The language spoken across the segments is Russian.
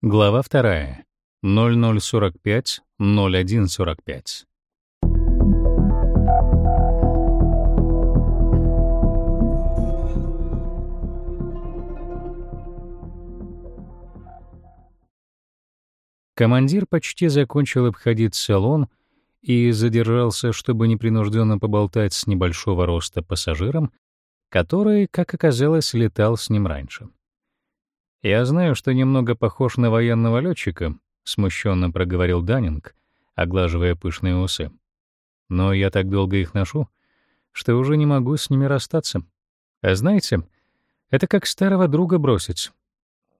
Глава 2. 0045 0145. Командир почти закончил обходить салон и задержался, чтобы непринужденно поболтать с небольшого роста пассажиром, который, как оказалось, летал с ним раньше. «Я знаю, что немного похож на военного летчика», — смущенно проговорил Даннинг, оглаживая пышные усы. «Но я так долго их ношу, что уже не могу с ними расстаться. А знаете, это как старого друга бросить.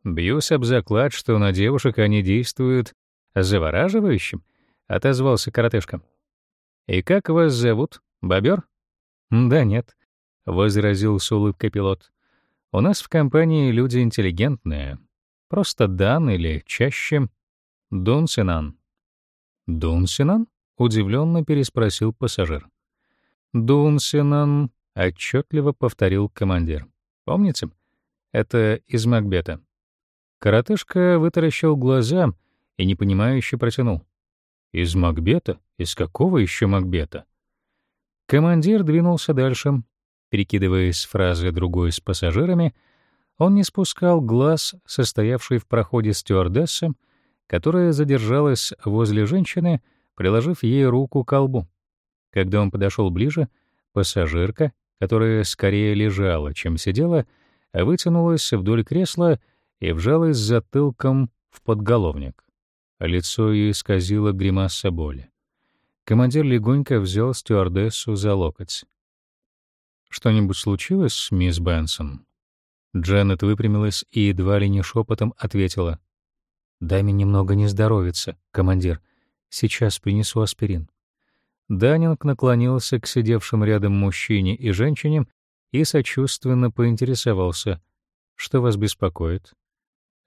Бьюсь об заклад, что на девушек они действуют завораживающим», — отозвался коротышка. «И как вас зовут? Бобер?» «Да нет», — возразил с улыбкой пилот. У нас в компании люди интеллигентные. Просто Дан или чаще Дун Синан. Дун Синан? Удивленно переспросил пассажир. Дун Синан, отчетливо повторил командир. Помните? Это из Макбета. Коротышка вытаращил глаза и непонимающе протянул. Из Макбета? Из какого еще Макбета? Командир двинулся дальше, Перекидываясь фразы другой с пассажирами, он не спускал глаз состоявшей в проходе стюардессы, которая задержалась возле женщины, приложив ей руку к колбу. Когда он подошел ближе, пассажирка, которая скорее лежала, чем сидела, вытянулась вдоль кресла и вжалась затылком в подголовник. Лицо ее исказило гримаса боли. Командир легонько взял стюардессу за локоть. Что-нибудь случилось, мисс Бенсон? Дженнет выпрямилась и едва ли не шепотом ответила: "Дай мне немного не здоровится, командир. Сейчас принесу аспирин". Данинг наклонился к сидевшим рядом мужчине и женщине и сочувственно поинтересовался: "Что вас беспокоит?"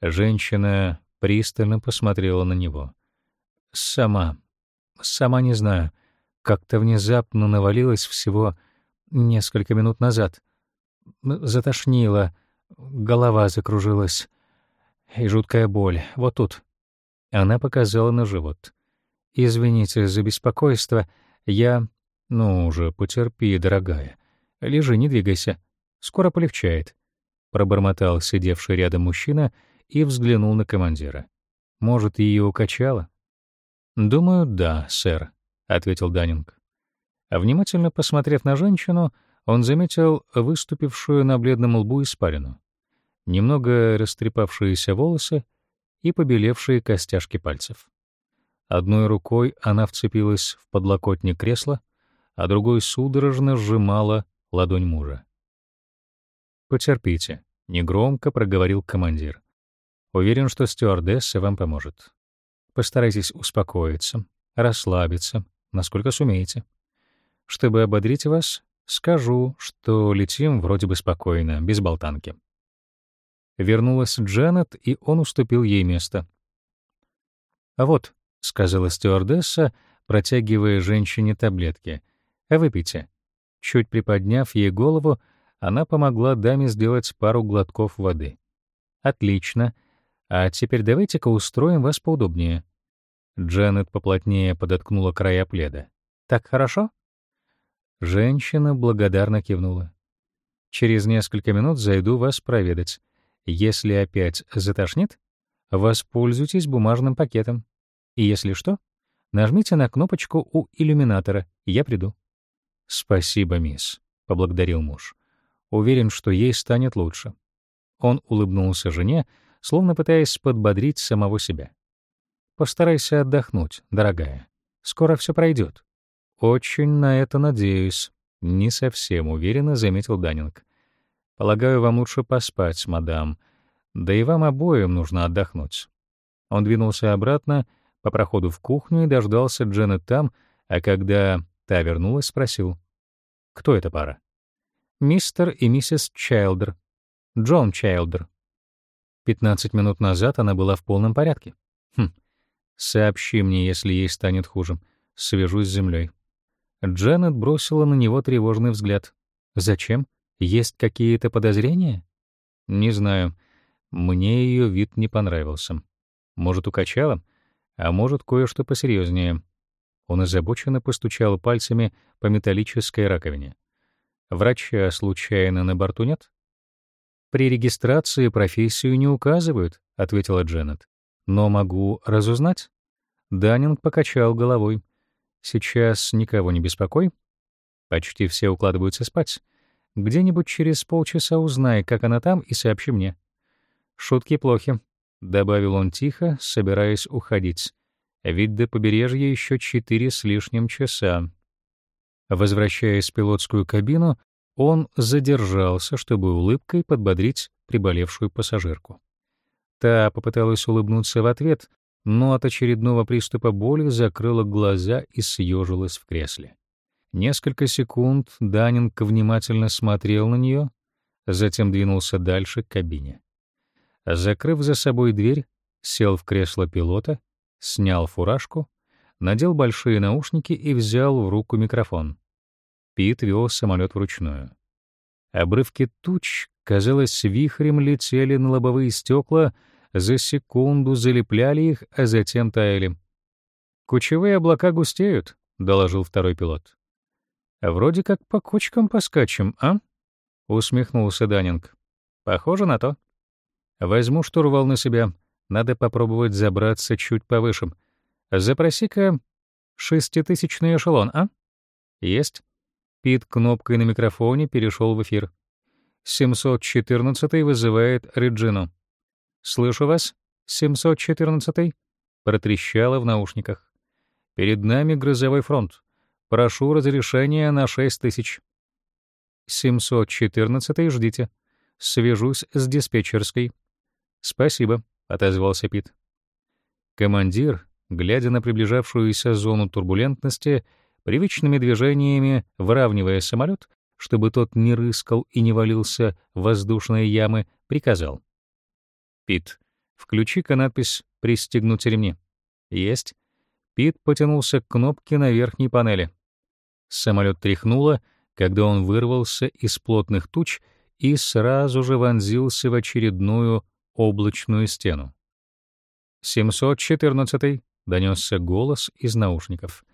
Женщина пристально посмотрела на него. "Сама, сама не знаю, как-то внезапно навалилось всего несколько минут назад. Затошнило, голова закружилась и жуткая боль. Вот тут. Она показала на живот. Извините за беспокойство. Я, ну уже потерпи, дорогая. Лежи, не двигайся. Скоро полегчает, пробормотал сидевший рядом мужчина и взглянул на командира. Может, ее укачало? Думаю, да, сэр, ответил Данинг. А внимательно посмотрев на женщину, он заметил выступившую на бледном лбу испарину, немного растрепавшиеся волосы и побелевшие костяшки пальцев. Одной рукой она вцепилась в подлокотник кресла, а другой судорожно сжимала ладонь мужа. «Потерпите», — негромко проговорил командир. «Уверен, что стюардесса вам поможет. Постарайтесь успокоиться, расслабиться, насколько сумеете. Чтобы ободрить вас, скажу, что летим вроде бы спокойно, без болтанки. Вернулась Джанет, и он уступил ей место. «А вот», — сказала стюардесса, протягивая женщине таблетки, — «а выпейте». Чуть приподняв ей голову, она помогла даме сделать пару глотков воды. «Отлично. А теперь давайте-ка устроим вас поудобнее». Джанет поплотнее подоткнула края пледа. «Так хорошо?» Женщина благодарно кивнула. Через несколько минут зайду вас проведать. Если опять затошнит, воспользуйтесь бумажным пакетом. И если что, нажмите на кнопочку у иллюминатора, я приду. Спасибо, мисс, поблагодарил муж. Уверен, что ей станет лучше. Он улыбнулся жене, словно пытаясь подбодрить самого себя. Постарайся отдохнуть, дорогая. Скоро все пройдет. Очень на это надеюсь, не совсем уверенно заметил Данинг. Полагаю, вам лучше поспать, мадам. Да и вам обоим нужно отдохнуть. Он двинулся обратно по проходу в кухню и дождался Дженнет там, а когда та вернулась, спросил: "Кто эта пара?" "Мистер и миссис Чайлдер. Джон Чайлдер. Пятнадцать минут назад она была в полном порядке. Хм. Сообщи мне, если ей станет хуже. Свяжусь с землей. Джанет бросила на него тревожный взгляд. Зачем? Есть какие-то подозрения? Не знаю. Мне ее вид не понравился. Может, укачало, а может, кое-что посерьезнее. Он озабоченно постучал пальцами по металлической раковине. Врача случайно на борту нет? При регистрации профессию не указывают, ответила Дженнет. Но могу разузнать? Данинг покачал головой. Сейчас никого не беспокой. Почти все укладываются спать. Где-нибудь через полчаса узнай, как она там, и сообщи мне. Шутки плохи, добавил он тихо, собираясь уходить. Ведь до побережья еще четыре с лишним часа. Возвращаясь в пилотскую кабину, он задержался, чтобы улыбкой подбодрить приболевшую пассажирку. Та попыталась улыбнуться в ответ, но от очередного приступа боли закрыла глаза и съежилась в кресле. Несколько секунд Данинг внимательно смотрел на нее, затем двинулся дальше к кабине. Закрыв за собой дверь, сел в кресло пилота, снял фуражку, надел большие наушники и взял в руку микрофон. Пит вел самолет вручную. Обрывки туч, казалось, вихрем летели на лобовые стекла, за секунду залепляли их, а затем таяли. «Кучевые облака густеют», — доложил второй пилот. «Вроде как по кочкам поскачем, а?» — усмехнулся Данинг. «Похоже на то. Возьму штурвал на себя. Надо попробовать забраться чуть повыше. Запроси-ка шеститысячный эшелон, а?» «Есть». Пит кнопкой на микрофоне перешел в эфир. 714 вызывает Реджину. «Слышу вас, 714 протрещало в наушниках. «Перед нами грозовой фронт. Прошу разрешения на 6000. 714 ждите. Свяжусь с диспетчерской. Спасибо, отозвался Пит. Командир, глядя на приближавшуюся зону турбулентности, привычными движениями выравнивая самолет, чтобы тот не рыскал и не валился в воздушные ямы, приказал: "Пит, включи-ка надпись «Пристегнуть ремни». Есть. Пит потянулся к кнопке на верхней панели. Самолет тряхнуло, когда он вырвался из плотных туч и сразу же вонзился в очередную облачную стену. 714 донесся голос из наушников.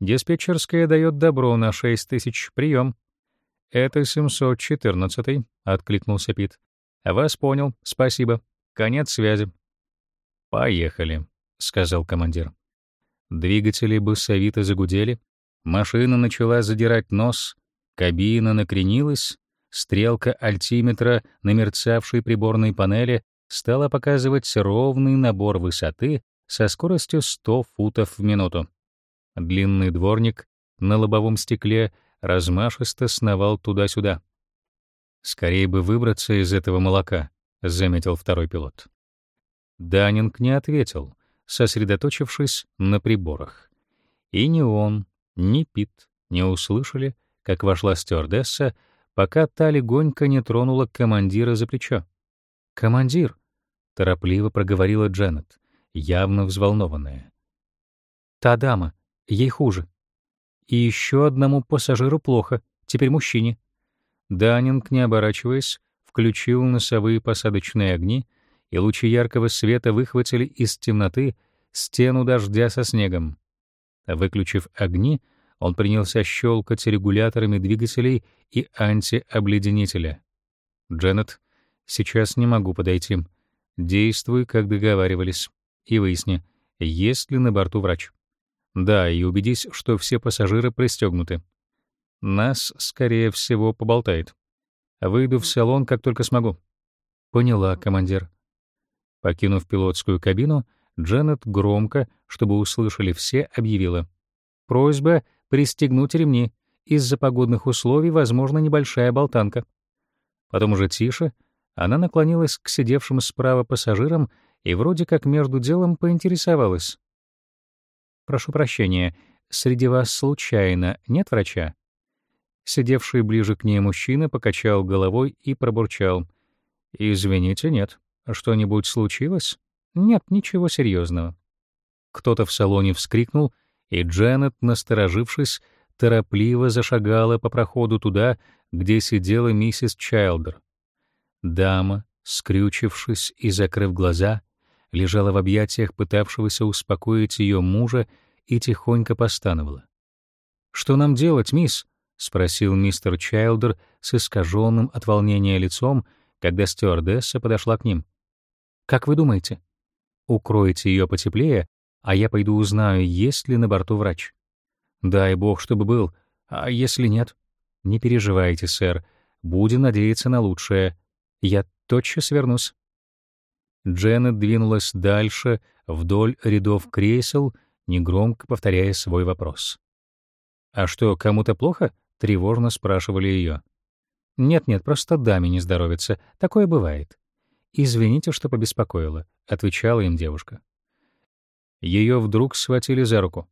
Диспетчерская дает добро на 6000. Прием. Это 714 откликнулся Пит. Вас понял. Спасибо. Конец связи. Поехали, сказал командир. Двигатели басовито загудели, Машина начала задирать нос, кабина накренилась, стрелка альтиметра на мерцавшей приборной панели стала показывать ровный набор высоты со скоростью 100 футов в минуту. Длинный дворник на лобовом стекле размашисто сновал туда-сюда. «Скорее бы выбраться из этого молока», — заметил второй пилот. Данинг не ответил, сосредоточившись на приборах. И не он, ни Пит не услышали, как вошла стюардесса, пока та легонько не тронула командира за плечо. «Командир!» — торопливо проговорила Дженнет, явно взволнованная. «Та дама, ей хуже. И еще одному пассажиру плохо, теперь мужчине». Данинг, не оборачиваясь, включил носовые посадочные огни, и лучи яркого света выхватили из темноты стену дождя со снегом. Выключив огни, он принялся щелкать регуляторами двигателей и антиобледенителя. «Дженнет, сейчас не могу подойти. Действуй, как договаривались, и выясни, есть ли на борту врач. Да, и убедись, что все пассажиры пристегнуты. Нас, скорее всего, поболтает. Выйду в салон, как только смогу». «Поняла, командир». Покинув пилотскую кабину, Дженнет громко, чтобы услышали все, объявила. «Просьба пристегнуть ремни. Из-за погодных условий возможна небольшая болтанка». Потом уже тише она наклонилась к сидевшим справа пассажирам и вроде как между делом поинтересовалась. «Прошу прощения, среди вас случайно нет врача?» Сидевший ближе к ней мужчина покачал головой и пробурчал. «Извините, нет. Что-нибудь случилось?» Нет, ничего серьезного. Кто-то в салоне вскрикнул, и Дженнет, насторожившись, торопливо зашагала по проходу туда, где сидела миссис Чайлдер. Дама, скрючившись и закрыв глаза, лежала в объятиях пытавшегося успокоить ее мужа и тихонько постановала. «Что нам делать, мисс?» — спросил мистер Чайлдер с искаженным от волнения лицом, когда стюардесса подошла к ним. «Как вы думаете? Укройте ее потеплее, а я пойду узнаю, есть ли на борту врач». «Дай бог, чтобы был. А если нет?» «Не переживайте, сэр. Будем надеяться на лучшее. Я тотчас вернусь». Дженнет двинулась дальше, вдоль рядов кресел, негромко повторяя свой вопрос. «А что, кому-то плохо?» — тревожно спрашивали ее. «Нет-нет, просто даме не здоровится. Такое бывает». «Извините, что побеспокоила», — отвечала им девушка. Ее вдруг схватили за руку.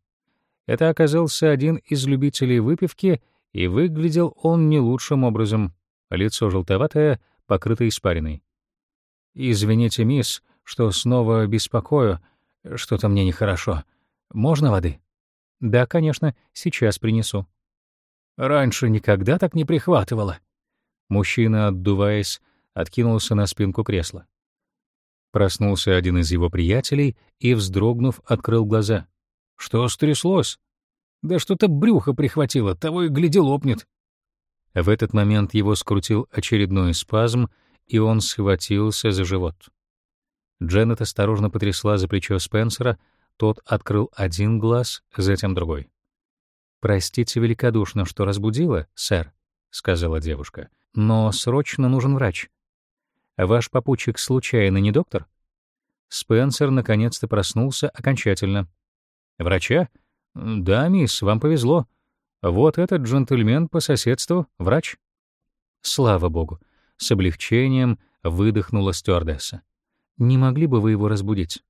Это оказался один из любителей выпивки, и выглядел он не лучшим образом. Лицо желтоватое, покрыто испариной. «Извините, мисс, что снова беспокою. Что-то мне нехорошо. Можно воды?» «Да, конечно, сейчас принесу». «Раньше никогда так не прихватывало». Мужчина, отдуваясь, откинулся на спинку кресла. Проснулся один из его приятелей и, вздрогнув, открыл глаза. «Что стряслось?» «Да что-то брюхо прихватило, того и гляди лопнет». В этот момент его скрутил очередной спазм, и он схватился за живот. Дженнет осторожно потрясла за плечо Спенсера, тот открыл один глаз, затем другой. «Простите великодушно, что разбудила, сэр», — сказала девушка, — «но срочно нужен врач. Ваш попутчик случайно не доктор?» Спенсер наконец-то проснулся окончательно. «Врача? Да, мисс, вам повезло. Вот этот джентльмен по соседству — врач». «Слава богу с облегчением выдохнула стюардесса. Не могли бы вы его разбудить?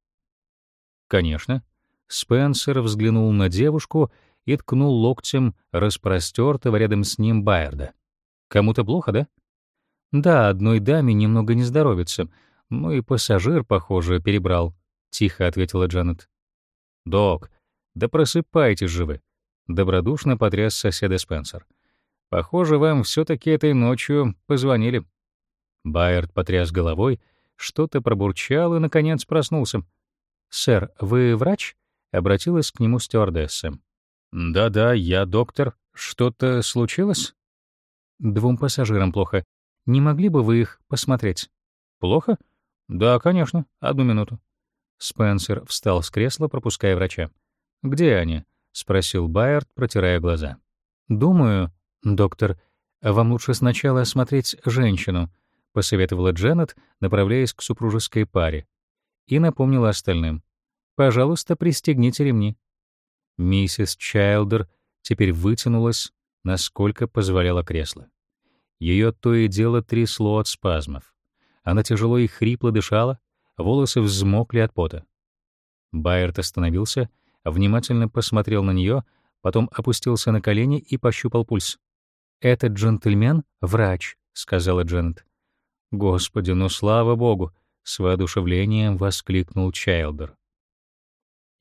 Конечно. Спенсер взглянул на девушку и ткнул локтем распростертого рядом с ним Байерда. Кому-то плохо, да? Да, одной даме немного не здоровится. Ну и пассажир, похоже, перебрал, тихо ответила Джанет. Док, да просыпайтесь же вы, добродушно потряс соседа Спенсер. Похоже, вам все таки этой ночью позвонили. Байерд потряс головой, что-то пробурчал и, наконец, проснулся. «Сэр, вы врач?» — обратилась к нему стюардесса. «Да-да, я доктор. Что-то случилось?» «Двум пассажирам плохо. Не могли бы вы их посмотреть?» «Плохо?» «Да, конечно. Одну минуту». Спенсер встал с кресла, пропуская врача. «Где они?» — спросил Байерд, протирая глаза. «Думаю, доктор, вам лучше сначала осмотреть женщину», — посоветовала Дженнет, направляясь к супружеской паре, и напомнила остальным. «Пожалуйста, пристегните ремни». Миссис Чайлдер теперь вытянулась, насколько позволяло кресло. Ее то и дело трясло от спазмов. Она тяжело и хрипло дышала, волосы взмокли от пота. Байерт остановился, внимательно посмотрел на нее, потом опустился на колени и пощупал пульс. «Этот джентльмен — врач», — сказала Дженнет. Господи, ну слава богу, с воодушевлением воскликнул Чайлдер.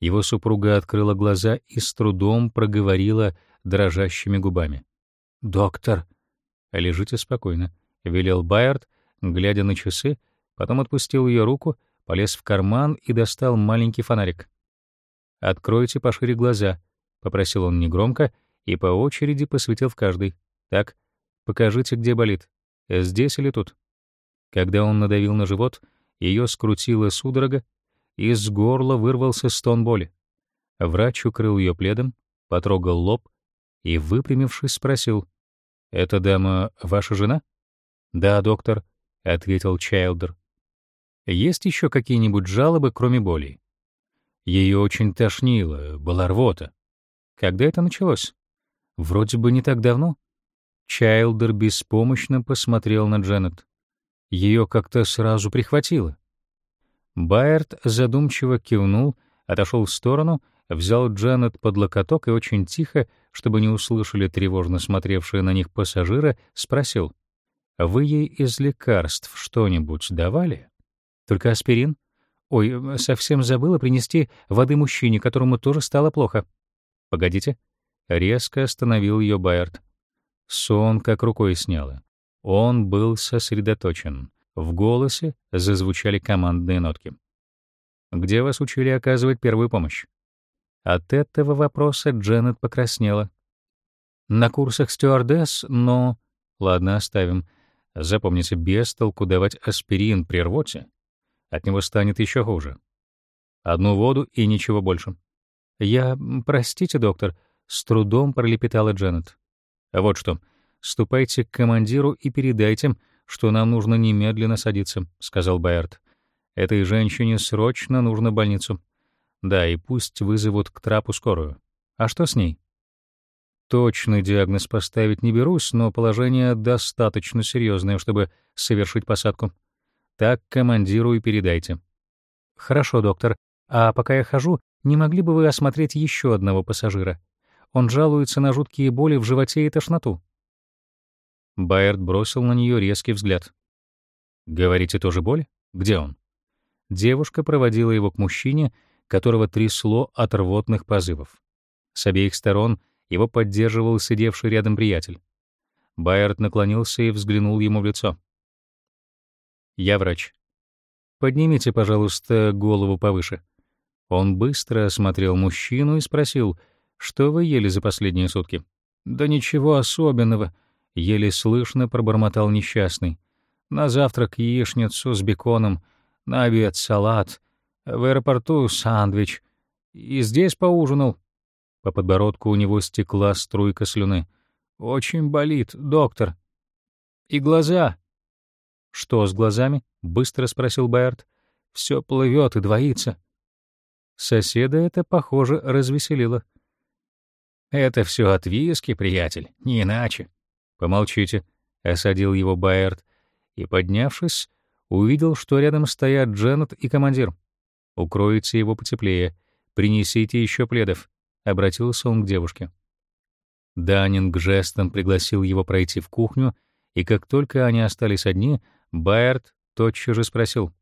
Его супруга открыла глаза и с трудом проговорила дрожащими губами: "Доктор, лежите спокойно", велел Байерд, глядя на часы, потом отпустил ее руку, полез в карман и достал маленький фонарик. "Откройте пошире глаза", попросил он негромко и по очереди посветил в каждый. "Так, покажите, где болит. Здесь или тут?" Когда он надавил на живот, ее скрутила судорога, из горла вырвался стон боли. Врач укрыл ее пледом, потрогал лоб и, выпрямившись, спросил: "Эта дама ваша жена?" "Да, доктор", ответил Чайлдер. "Есть еще какие-нибудь жалобы, кроме боли?" Ее очень тошнило, была рвота. Когда это началось? Вроде бы не так давно. Чайлдер беспомощно посмотрел на Дженнет. Ее как-то сразу прихватило. Байерт задумчиво кивнул, отошел в сторону, взял Джанет под локоток и очень тихо, чтобы не услышали тревожно смотревшие на них пассажиры, спросил: "Вы ей из лекарств что-нибудь давали? Только аспирин? Ой, совсем забыла принести воды мужчине, которому тоже стало плохо. Погодите". Резко остановил ее Байерт. Сон как рукой сняло. Он был сосредоточен. В голосе зазвучали командные нотки. Где вас учили оказывать первую помощь? От этого вопроса Дженнет покраснела. На курсах стюардесс, но... Ладно, оставим. Запомните, без толку давать аспирин при рвоте. От него станет еще хуже. Одну воду и ничего больше. Я... Простите, доктор, с трудом пролепетала Дженнет. Вот что. Ступайте к командиру и передайте, что нам нужно немедленно садиться, сказал Байерт. Этой женщине срочно нужно в больницу. Да, и пусть вызовут к трапу скорую. А что с ней? Точный диагноз поставить не берусь, но положение достаточно серьезное, чтобы совершить посадку. Так командиру и передайте. Хорошо, доктор. А пока я хожу, не могли бы вы осмотреть еще одного пассажира? Он жалуется на жуткие боли в животе и тошноту. Байерд бросил на нее резкий взгляд. Говорите, тоже боль? Где он? Девушка проводила его к мужчине, которого трясло от рвотных позывов. С обеих сторон его поддерживал сидевший рядом приятель. Байерд наклонился и взглянул ему в лицо. «Я врач. Поднимите, пожалуйста, голову повыше». Он быстро осмотрел мужчину и спросил, «Что вы ели за последние сутки?» «Да ничего особенного», — еле слышно пробормотал несчастный. «На завтрак яичницу с беконом, на обед салат, в аэропорту сандвич. И здесь поужинал, по подбородку у него стекла струйка слюны. «Очень болит, доктор». «И глаза». «Что с глазами?» — быстро спросил Байерт. «Все плывет и двоится». Соседа это, похоже, развеселило. «Это все от виски, приятель, не иначе». «Помолчите», — осадил его Байерт, и, поднявшись, увидел, что рядом стоят Дженнет и командир. «Укройте его потеплее, принесите еще пледов обратился он к девушке. Данинг жестом пригласил его пройти в кухню, и как только они остались одни, Байерт тотчас же спросил: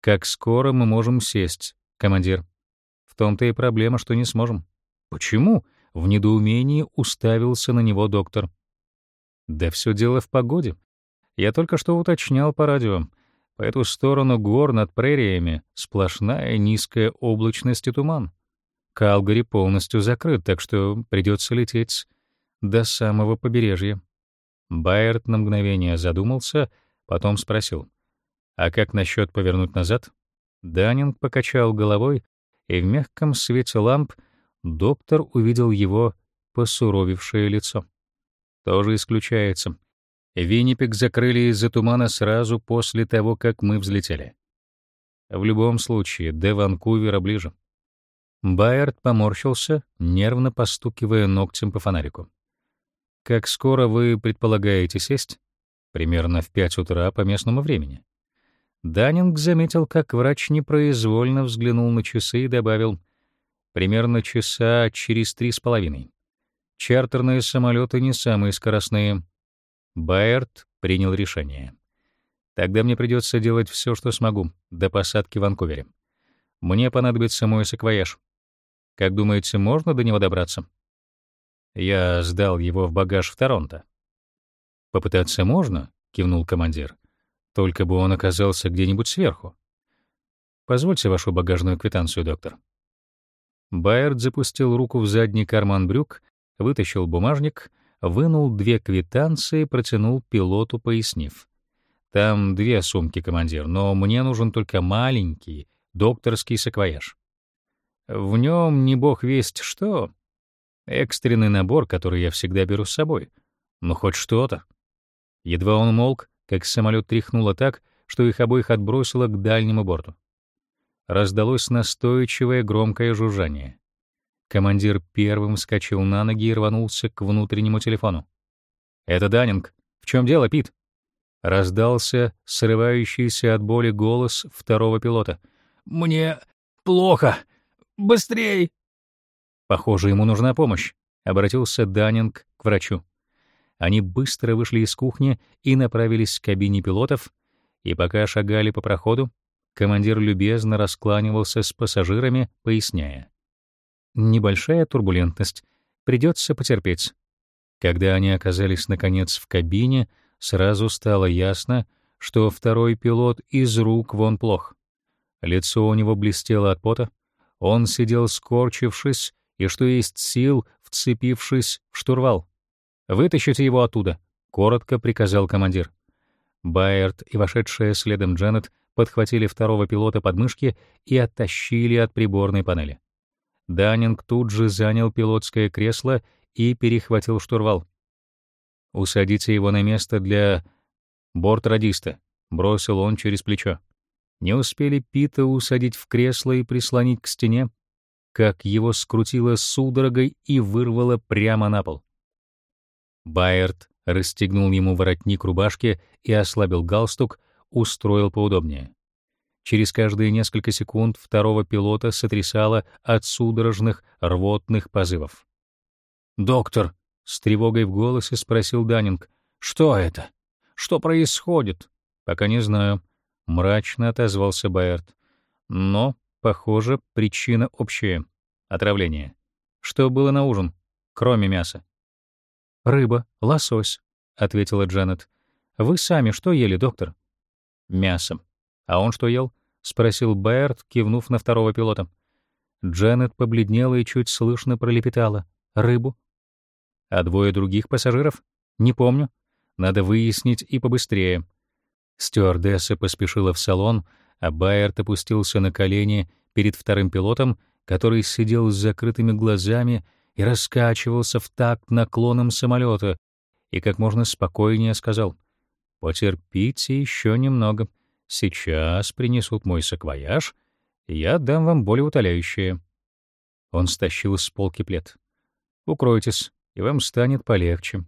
"Как скоро мы можем сесть, командир?" "В том-то и проблема, что не сможем". "Почему?" в недоумении уставился на него доктор. "Да все дело в погоде. Я только что уточнял по радио. По эту сторону гор над прериями сплошная низкая облачность и туман. Калгари полностью закрыт, так что придется лететь до самого побережья. Байерт на мгновение задумался, потом спросил: "А как насчет повернуть назад?" Данинг покачал головой, и в мягком свете ламп доктор увидел его посуровевшее лицо. Тоже исключается. Виннипек закрыли из-за тумана сразу после того, как мы взлетели. В любом случае, до Ванкувера ближе. Байерд поморщился, нервно постукивая ногтем по фонарику. «Как скоро вы предполагаете сесть?» «Примерно в пять утра по местному времени». Даннинг заметил, как врач непроизвольно взглянул на часы и добавил «примерно часа через три с половиной». Чартерные самолеты не самые скоростные. Байерд принял решение. Тогда мне придется делать все, что смогу, до посадки в Ванкувере. Мне понадобится мой саквояж. Как думаете, можно до него добраться? Я сдал его в багаж в Торонто. Попытаться можно, кивнул командир. Только бы он оказался где-нибудь сверху. Позвольте вашу багажную квитанцию, доктор. Байерд запустил руку в задний карман брюк, вытащил бумажник, вынул две квитанции, протянул пилоту, пояснив: "Там две сумки, командир, но мне нужен только маленький докторский саквояж. В нем не бог весть что. Экстренный набор, который я всегда беру с собой. Ну, хоть что-то. Едва он молк, как самолет тряхнуло так, что их обоих отбросило к дальнему борту. Раздалось настойчивое громкое жужжание. Командир первым вскочил на ноги и рванулся к внутреннему телефону. «Это Даннинг. В чем дело, Пит?» Раздался срывающийся от боли голос второго пилота. «Мне плохо. Быстрей!» «Похоже, ему нужна помощь», — обратился Даннинг к врачу. Они быстро вышли из кухни и направились к кабине пилотов, и пока шагали по проходу, командир любезно раскланивался с пассажирами, поясняя. «Небольшая турбулентность. Придется потерпеть». Когда они оказались, наконец, в кабине, сразу стало ясно, что второй пилот из рук вон плох. Лицо у него блестело от пота. Он сидел скорчившись и, что есть сил, вцепившись в штурвал. «Вытащите его оттуда», — коротко приказал командир. Байерт и вошедшая следом Джанет подхватили второго пилота под мышки и оттащили от приборной панели. Даннинг тут же занял пилотское кресло и перехватил штурвал. «Усадите его на место для бортрадиста», — бросил он через плечо. Не успели Пита усадить в кресло и прислонить к стене, как его скрутило судорогой и вырвало прямо на пол. Байерт расстегнул ему воротник рубашки и ослабил галстук, устроил поудобнее. Через каждые несколько секунд второго пилота сотрясало от судорожных рвотных позывов. «Доктор!» — с тревогой в голосе спросил Даннинг. «Что это? Что происходит?» «Пока не знаю», — мрачно отозвался Байерт. «Но, похоже, причина общая — отравление. Что было на ужин, кроме мяса?» «Рыба, лосось», — ответила Джанет. «Вы сами что ели, доктор?» «Мясо. А он что ел?» — спросил Байерт, кивнув на второго пилота. Джанет побледнела и чуть слышно пролепетала. «Рыбу?» «А двое других пассажиров?» «Не помню. Надо выяснить и побыстрее». Стюардесса поспешила в салон, а Байерт опустился на колени перед вторым пилотом, который сидел с закрытыми глазами и раскачивался в такт наклоном самолета, и как можно спокойнее сказал — Потерпите еще немного. Сейчас принесут мой саквояж, и я дам вам более утоляющее. Он стащил с полки плед. Укройтесь, и вам станет полегче.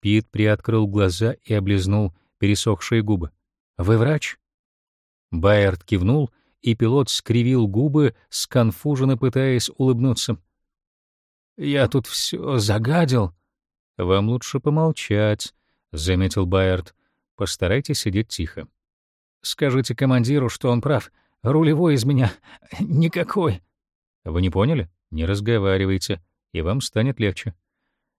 Пит приоткрыл глаза и облизнул пересохшие губы. Вы врач? Байерд кивнул, и пилот скривил губы, сконфуженно пытаясь улыбнуться. Я тут все загадил. Вам лучше помолчать, заметил Байерд. Постарайтесь сидеть тихо. Скажите командиру, что он прав. Рулевой из меня никакой. Вы не поняли? Не разговаривайте, и вам станет легче.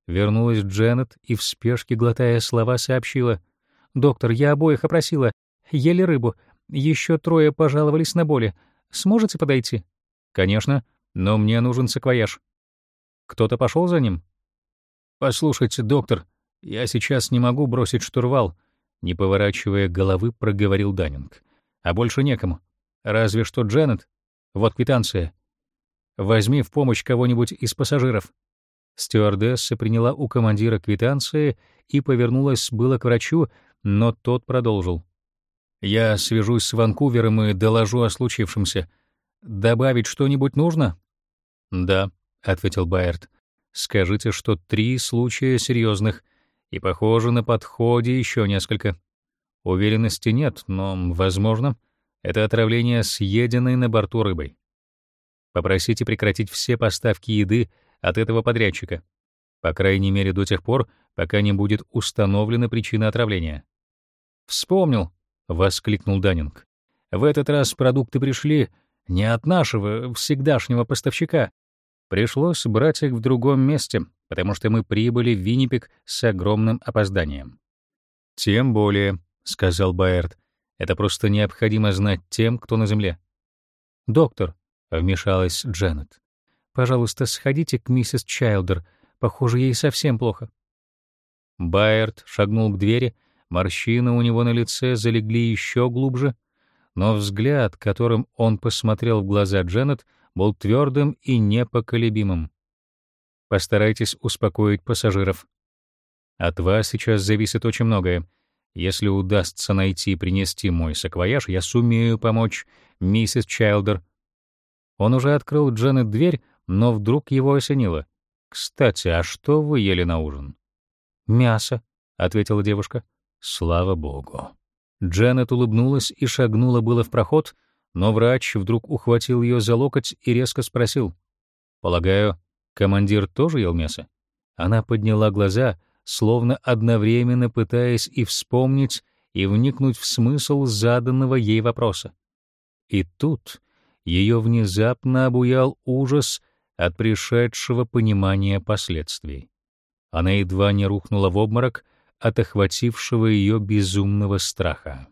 Вернулась Дженнет и в спешке, глотая слова, сообщила: "Доктор, я обоих опросила. Ели рыбу. Еще трое пожаловались на боли. Сможете подойти?" "Конечно, но мне нужен саквояж. Кто-то пошел за ним?" "Послушайте, доктор, я сейчас не могу бросить штурвал. Не поворачивая головы, проговорил Даннинг. А больше некому. Разве что Дженнет. Вот квитанция. Возьми в помощь кого-нибудь из пассажиров. Стюардесса приняла у командира квитанции и повернулась было к врачу, но тот продолжил. «Я свяжусь с Ванкувером и доложу о случившемся. Добавить что-нибудь нужно?» «Да», — ответил Байерт. «Скажите, что три случая серьезных — и, похоже, на подходе еще несколько. Уверенности нет, но, возможно, это отравление съеденной на борту рыбой. Попросите прекратить все поставки еды от этого подрядчика, по крайней мере до тех пор, пока не будет установлена причина отравления. «Вспомнил!» — воскликнул Даннинг. «В этот раз продукты пришли не от нашего всегдашнего поставщика. Пришлось брать их в другом месте, потому что мы прибыли в Виннипек с огромным опозданием. Тем более, сказал Байерт, это просто необходимо знать тем, кто на земле. Доктор, вмешалась Дженнет. Пожалуйста, сходите к миссис Чайлдер. Похоже, ей совсем плохо. Байерт шагнул к двери, морщины у него на лице залегли еще глубже, но взгляд, которым он посмотрел в глаза Дженнет, был твердым и непоколебимым. Постарайтесь успокоить пассажиров. От вас сейчас зависит очень многое. Если удастся найти и принести мой саквояж, я сумею помочь миссис Чайлдер. Он уже открыл Дженнет дверь, но вдруг его осенило. «Кстати, а что вы ели на ужин?» «Мясо», — ответила девушка. «Слава богу». Дженнет улыбнулась и шагнула было в проход, но врач вдруг ухватил ее за локоть и резко спросил. «Полагаю, Командир тоже ел мясо? Она подняла глаза, словно одновременно пытаясь и вспомнить, и вникнуть в смысл заданного ей вопроса. И тут ее внезапно обуял ужас от пришедшего понимания последствий. Она едва не рухнула в обморок от охватившего ее безумного страха.